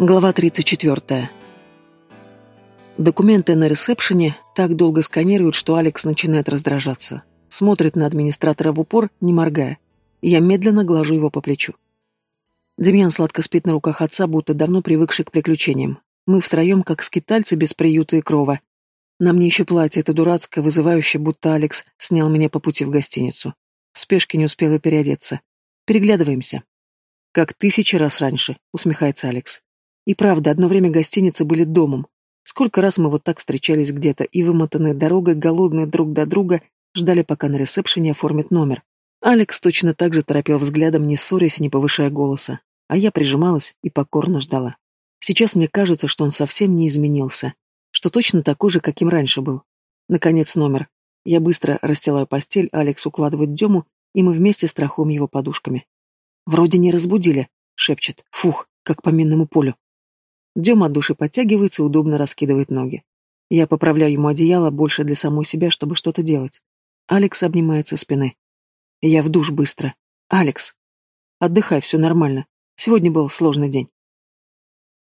Глава 34. Документы на ресепшене так долго сканируют, что Алекс начинает раздражаться. Смотрит на администратора в упор, не моргая. Я медленно глажу его по плечу. Демьян сладко спит на руках отца, будто давно привыкший к приключениям. Мы втроем, как скитальцы без приюта и крова. На мне еще платье, это дурацкое, вызывающее, будто Алекс снял меня по пути в гостиницу. В спешке не успела переодеться. Переглядываемся. Как тысячи раз раньше, усмехается Алекс. И правда, одно время гостиницы были домом. Сколько раз мы вот так встречались где-то и, вымотанные дорогой, голодные друг до друга, ждали, пока на ресепшене оформят номер. Алекс точно так же торопил взглядом, не ссорясь и не повышая голоса. А я прижималась и покорно ждала. Сейчас мне кажется, что он совсем не изменился. Что точно такой же, каким раньше был. Наконец номер. Я быстро расстилаю постель, Алекс укладывает Дему, и мы вместе страхуем его подушками. «Вроде не разбудили», — шепчет. «Фух, как по минному полю». Дема от души подтягивается и удобно раскидывает ноги. Я поправляю ему одеяло больше для самой себя, чтобы что-то делать. Алекс обнимается спины. Я в душ быстро. Алекс. Отдыхай, все нормально. Сегодня был сложный день.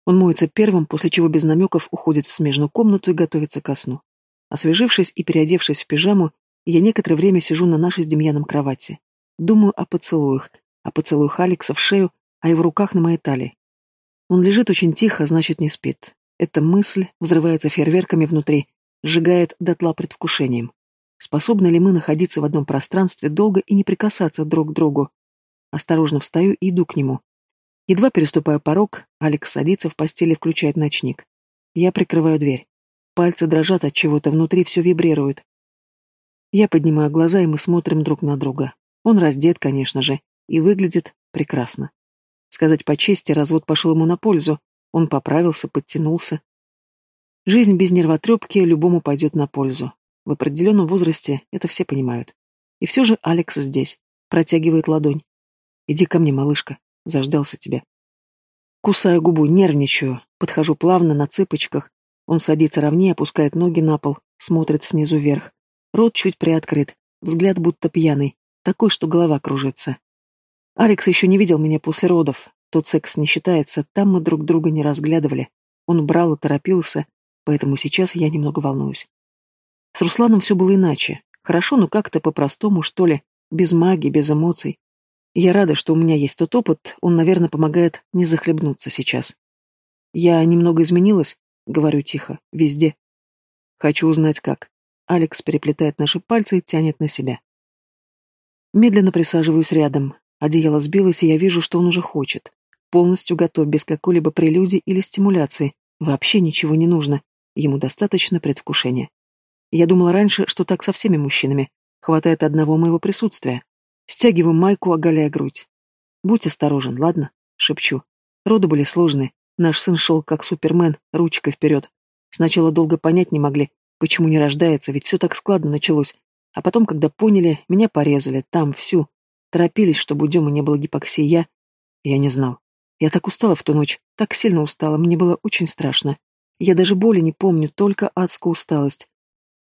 Он моется первым, после чего без намеков уходит в смежную комнату и готовится ко сну. Освежившись и переодевшись в пижаму, я некоторое время сижу на нашей с Демьяном кровати. Думаю о поцелуях, о поцелуях Алекса в шею, о его руках на моей талии. Он лежит очень тихо, значит, не спит. Эта мысль взрывается фейерверками внутри, сжигает дотла предвкушением. Способны ли мы находиться в одном пространстве долго и не прикасаться друг к другу? Осторожно встаю и иду к нему. Едва переступая порог, Алекс садится в постели и включает ночник. Я прикрываю дверь. Пальцы дрожат от чего-то, внутри все вибрирует. Я поднимаю глаза, и мы смотрим друг на друга. Он раздет, конечно же, и выглядит прекрасно. Сказать по чести, развод пошел ему на пользу. Он поправился, подтянулся. Жизнь без нервотрепки любому пойдет на пользу. В определенном возрасте это все понимают. И все же Алекс здесь. Протягивает ладонь. «Иди ко мне, малышка. Заждался тебя». Кусаю губу, нервничаю. Подхожу плавно, на цыпочках. Он садится ровнее, опускает ноги на пол, смотрит снизу вверх. Рот чуть приоткрыт, взгляд будто пьяный, такой, что голова кружится. Алекс еще не видел меня после родов. Тот секс не считается, там мы друг друга не разглядывали. Он брал и торопился, поэтому сейчас я немного волнуюсь. С Русланом все было иначе. Хорошо, но как-то по-простому, что ли, без магии, без эмоций. Я рада, что у меня есть тот опыт, он, наверное, помогает не захлебнуться сейчас. Я немного изменилась, говорю тихо, везде. Хочу узнать, как. Алекс переплетает наши пальцы и тянет на себя. Медленно присаживаюсь рядом, Одеяло сбилось, и я вижу, что он уже хочет. Полностью готов, без какой-либо прелюдии или стимуляции. Вообще ничего не нужно. Ему достаточно предвкушения. Я думала раньше, что так со всеми мужчинами. Хватает одного моего присутствия. Стягиваю майку, оголяя грудь. «Будь осторожен, ладно?» — шепчу. Роды были сложные. Наш сын шел как супермен, ручкой вперед. Сначала долго понять не могли, почему не рождается, ведь все так складно началось. А потом, когда поняли, меня порезали, там, всю, Торопились, чтобы у Демы не было гипоксии. Я... Я не знал. Я так устала в ту ночь, так сильно устала, мне было очень страшно. Я даже боли не помню, только адскую усталость.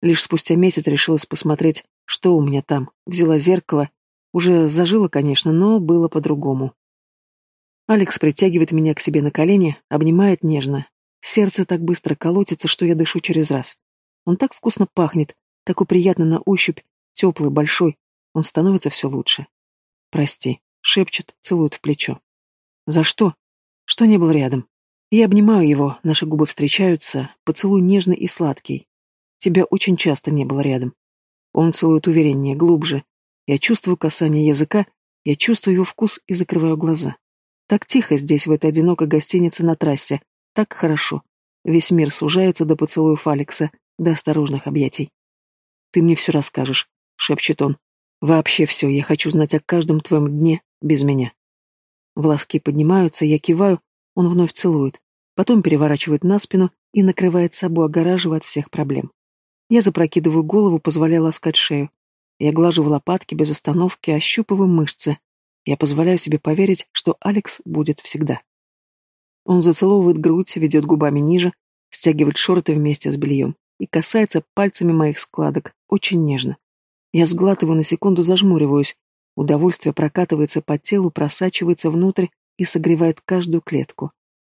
Лишь спустя месяц решилась посмотреть, что у меня там. Взяла зеркало. Уже зажило, конечно, но было по-другому. Алекс притягивает меня к себе на колени, обнимает нежно. Сердце так быстро колотится, что я дышу через раз. Он так вкусно пахнет, такой приятно на ощупь, теплый, большой. Он становится все лучше. «Прости», — шепчет, целует в плечо. «За что?» «Что не был рядом?» Я обнимаю его, наши губы встречаются, поцелуй нежный и сладкий. Тебя очень часто не было рядом. Он целует увереннее, глубже. Я чувствую касание языка, я чувствую его вкус и закрываю глаза. Так тихо здесь, в этой одинокой гостинице на трассе. Так хорошо. Весь мир сужается до поцелуев Алекса, до осторожных объятий. «Ты мне все расскажешь», — шепчет он. Вообще все, я хочу знать о каждом твоем дне без меня. Волоски поднимаются, я киваю, он вновь целует, потом переворачивает на спину и накрывает собой, огораживая от всех проблем. Я запрокидываю голову, позволяя ласкать шею. Я глажу в лопатки без остановки, ощупываю мышцы. Я позволяю себе поверить, что Алекс будет всегда. Он зацеловывает грудь, ведет губами ниже, стягивает шорты вместе с бельем и касается пальцами моих складок, очень нежно. Я сглатываю на секунду, зажмуриваюсь. Удовольствие прокатывается по телу, просачивается внутрь и согревает каждую клетку.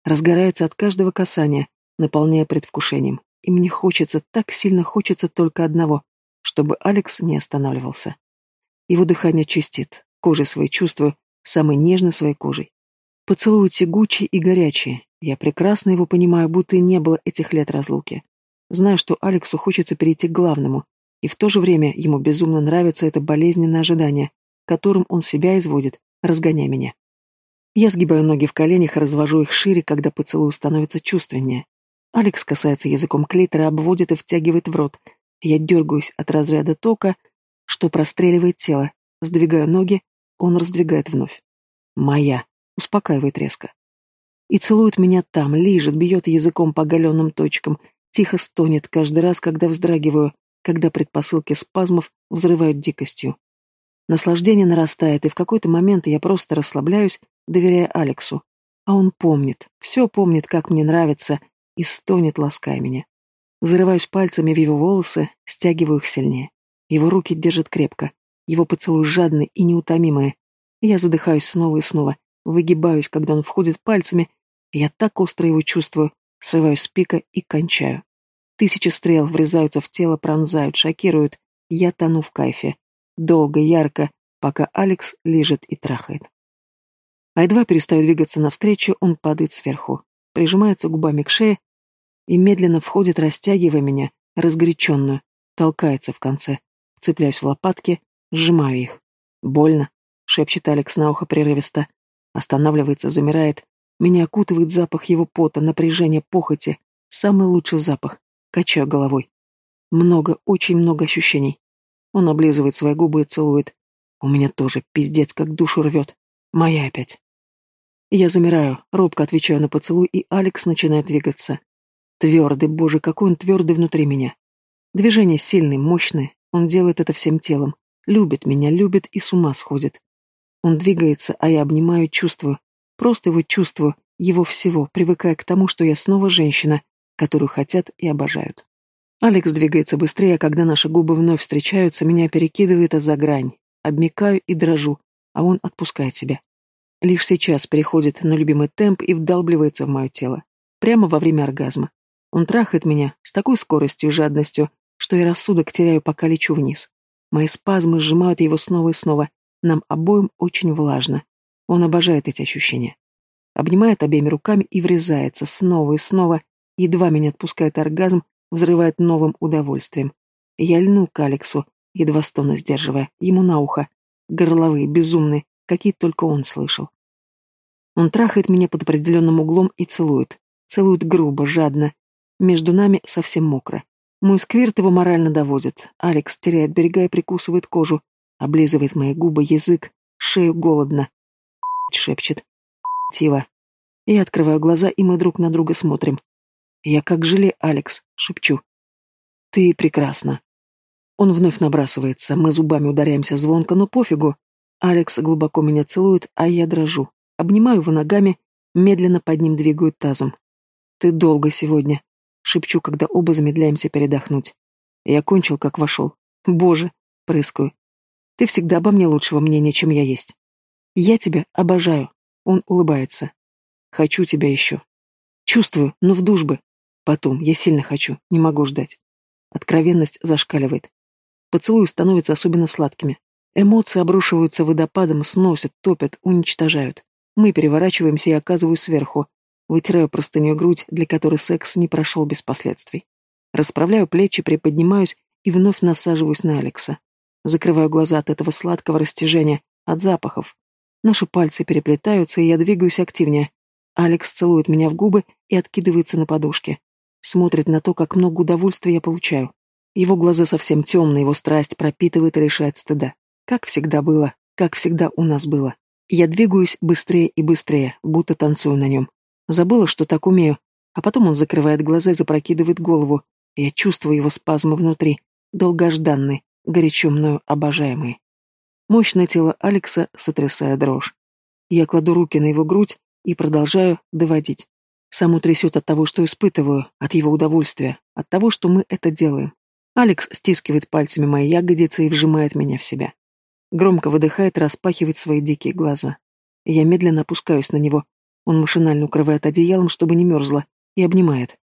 разгорается от каждого касания, наполняя предвкушением. И мне хочется, так сильно хочется только одного, чтобы Алекс не останавливался. Его дыхание чистит, кожей своей чувствую, самой нежной своей кожей. Поцелуи тягучие и горячие. Я прекрасно его понимаю, будто и не было этих лет разлуки. Знаю, что Алексу хочется перейти к главному, и в то же время ему безумно нравится это болезненное ожидание, которым он себя изводит, разгоняя меня. Я сгибаю ноги в коленях и развожу их шире, когда поцелуй становится чувственнее. Алекс касается языком клитора, обводит и втягивает в рот. Я дергаюсь от разряда тока, что простреливает тело, сдвигаю ноги, он раздвигает вновь. «Моя», — успокаивает резко. И целует меня там, лижет, бьет языком по оголенным точкам, тихо стонет каждый раз, когда вздрагиваю, когда предпосылки спазмов взрывают дикостью. Наслаждение нарастает, и в какой-то момент я просто расслабляюсь, доверяя Алексу. А он помнит, все помнит, как мне нравится, и стонет, лаская меня. Зарываюсь пальцами в его волосы, стягиваю их сильнее. Его руки держат крепко, его поцелуй жадный и неутомимый. Я задыхаюсь снова и снова, выгибаюсь, когда он входит пальцами. Я так остро его чувствую, срываюсь с пика и кончаю. Тысячи стрел врезаются в тело, пронзают, шокируют. Я тону в кайфе. Долго, ярко, пока Алекс лежит и трахает. А едва перестаю двигаться навстречу, он падает сверху, прижимается губами к шее и медленно входит, растягивая меня, разгоряченную, толкается в конце, цепляюсь в лопатки, Сжимаю их. Больно, шепчет Алекс на ухо прерывисто. Останавливается, замирает. Меня окутывает запах его пота, напряжение, похоти. Самый лучший запах. Качаю головой. Много, очень много ощущений. Он облизывает свои губы и целует. У меня тоже пиздец, как душу рвет. Моя опять. Я замираю, робко отвечаю на поцелуй, и Алекс начинает двигаться. Твердый, боже, какой он твердый внутри меня. Движение сильное, мощное, он делает это всем телом. Любит меня, любит и с ума сходит. Он двигается, а я обнимаю чувствую. Просто его чувствую, его всего, привыкая к тому, что я снова женщина, которую хотят и обожают. Алекс двигается быстрее, а когда наши губы вновь встречаются, меня перекидывает за грань. Обмикаю и дрожу, а он отпускает себя. Лишь сейчас переходит на любимый темп и вдалбливается в мое тело. Прямо во время оргазма. Он трахает меня с такой скоростью и жадностью, что я рассудок теряю, пока лечу вниз. Мои спазмы сжимают его снова и снова. Нам обоим очень влажно. Он обожает эти ощущения. Обнимает обеими руками и врезается снова и снова. Едва меня отпускает оргазм, взрывает новым удовольствием. Я льну к Алексу, едва стона сдерживая, ему на ухо. Горловые, безумные, какие только он слышал. Он трахает меня под определенным углом и целует. Целует грубо, жадно. Между нами совсем мокро. Мой сквирт его морально доводит. Алекс теряет берега и прикусывает кожу, облизывает мои губы, язык, шею голодно. шепчет. Тива. Я открываю глаза, и мы друг на друга смотрим. Я как желе, Алекс, шепчу. Ты прекрасна. Он вновь набрасывается, мы зубами ударяемся звонко, но пофигу. Алекс глубоко меня целует, а я дрожу. Обнимаю его ногами, медленно под ним двигаю тазом. Ты долго сегодня. Шепчу, когда оба замедляемся передохнуть. Я кончил, как вошел. Боже, прыскаю. Ты всегда обо мне лучшего мнения, чем я есть. Я тебя обожаю. Он улыбается. Хочу тебя еще. Чувствую, но в дружбы. Потом, я сильно хочу, не могу ждать. Откровенность зашкаливает. Поцелуи становятся особенно сладкими. Эмоции обрушиваются водопадом, сносят, топят, уничтожают. Мы переворачиваемся и оказываюсь сверху, Вытираю простыню грудь, для которой секс не прошел без последствий. Расправляю плечи, приподнимаюсь и вновь насаживаюсь на Алекса. Закрываю глаза от этого сладкого растяжения, от запахов. Наши пальцы переплетаются, и я двигаюсь активнее. Алекс целует меня в губы и откидывается на подушке. Смотрит на то, как много удовольствия я получаю. Его глаза совсем темные, его страсть пропитывает и лишает стыда. Как всегда было, как всегда у нас было. Я двигаюсь быстрее и быстрее, будто танцую на нем. Забыла, что так умею. А потом он закрывает глаза и запрокидывает голову. Я чувствую его спазмы внутри, долгожданные, горячо мною обожаемые. Мощное тело Алекса сотрясая дрожь. Я кладу руки на его грудь и продолжаю доводить. Саму трясет от того, что испытываю, от его удовольствия, от того, что мы это делаем. Алекс стискивает пальцами мои ягодицы и вжимает меня в себя. Громко выдыхает распахивает свои дикие глаза. Я медленно опускаюсь на него, Он машинально укрывает одеялом, чтобы не мерзла, и обнимает.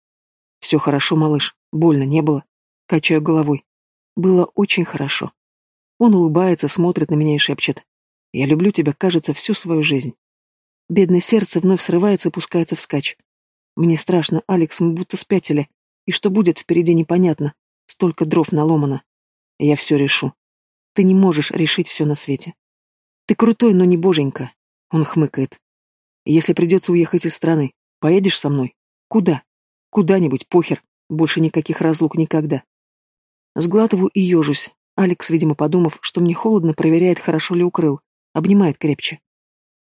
Все хорошо, малыш, больно не было. Качаю головой. Было очень хорошо. Он улыбается, смотрит на меня и шепчет. Я люблю тебя, кажется, всю свою жизнь. Бедное сердце вновь срывается и пускается вскачь. Мне страшно, Алекс, мы будто спятили. И что будет впереди, непонятно. Столько дров наломано. Я все решу. Ты не можешь решить все на свете. Ты крутой, но не боженька. Он хмыкает. Если придется уехать из страны, поедешь со мной? Куда? Куда-нибудь, похер. Больше никаких разлук никогда. Сглатываю и ежусь. Алекс, видимо, подумав, что мне холодно, проверяет, хорошо ли укрыл. Обнимает крепче.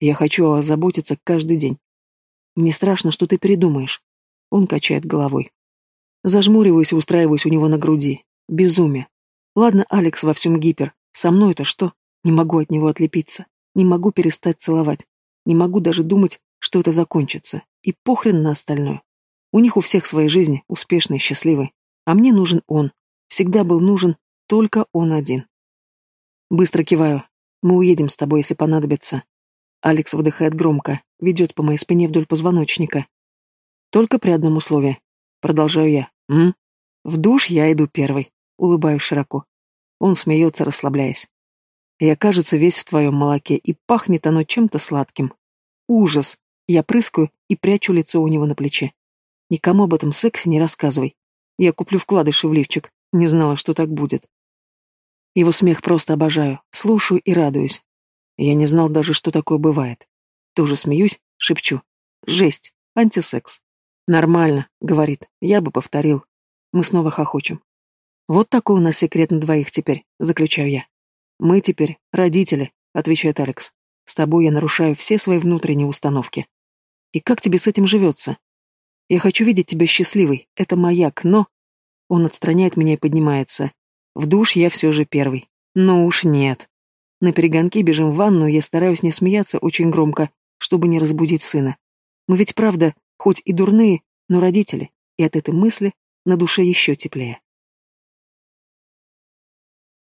Я хочу о вас заботиться каждый день. Мне страшно, что ты передумаешь. Он качает головой. Зажмуриваюсь и устраиваюсь у него на груди. Безумие. Ладно, Алекс во всем гипер. Со мной-то что? Не могу от него отлепиться. Не могу перестать целовать. Не могу даже думать, что это закончится. И похрен на остальное. У них у всех свои жизни, успешные, счастливые. А мне нужен он. Всегда был нужен только он один. Быстро киваю. Мы уедем с тобой, если понадобится. Алекс выдыхает громко, ведет по моей спине вдоль позвоночника. Только при одном условии. Продолжаю я. М? В душ я иду первый. Улыбаюсь широко. Он смеется, расслабляясь. Я, кажется, весь в твоем молоке, и пахнет оно чем-то сладким. Ужас. Я прыскаю и прячу лицо у него на плече. Никому об этом сексе не рассказывай. Я куплю вкладыши в лифчик. Не знала, что так будет. Его смех просто обожаю. Слушаю и радуюсь. Я не знал даже, что такое бывает. Тоже смеюсь, шепчу. Жесть. Антисекс. Нормально, говорит. Я бы повторил. Мы снова хохочем. Вот такой у нас секрет на двоих теперь, заключаю я. Мы теперь родители, отвечает Алекс. С тобой я нарушаю все свои внутренние установки. И как тебе с этим живется? Я хочу видеть тебя счастливой, это маяк, но... Он отстраняет меня и поднимается. В душ я все же первый. Ну уж нет. На перегонки бежим в ванну, я стараюсь не смеяться очень громко, чтобы не разбудить сына. Мы ведь правда, хоть и дурные, но родители, и от этой мысли на душе еще теплее.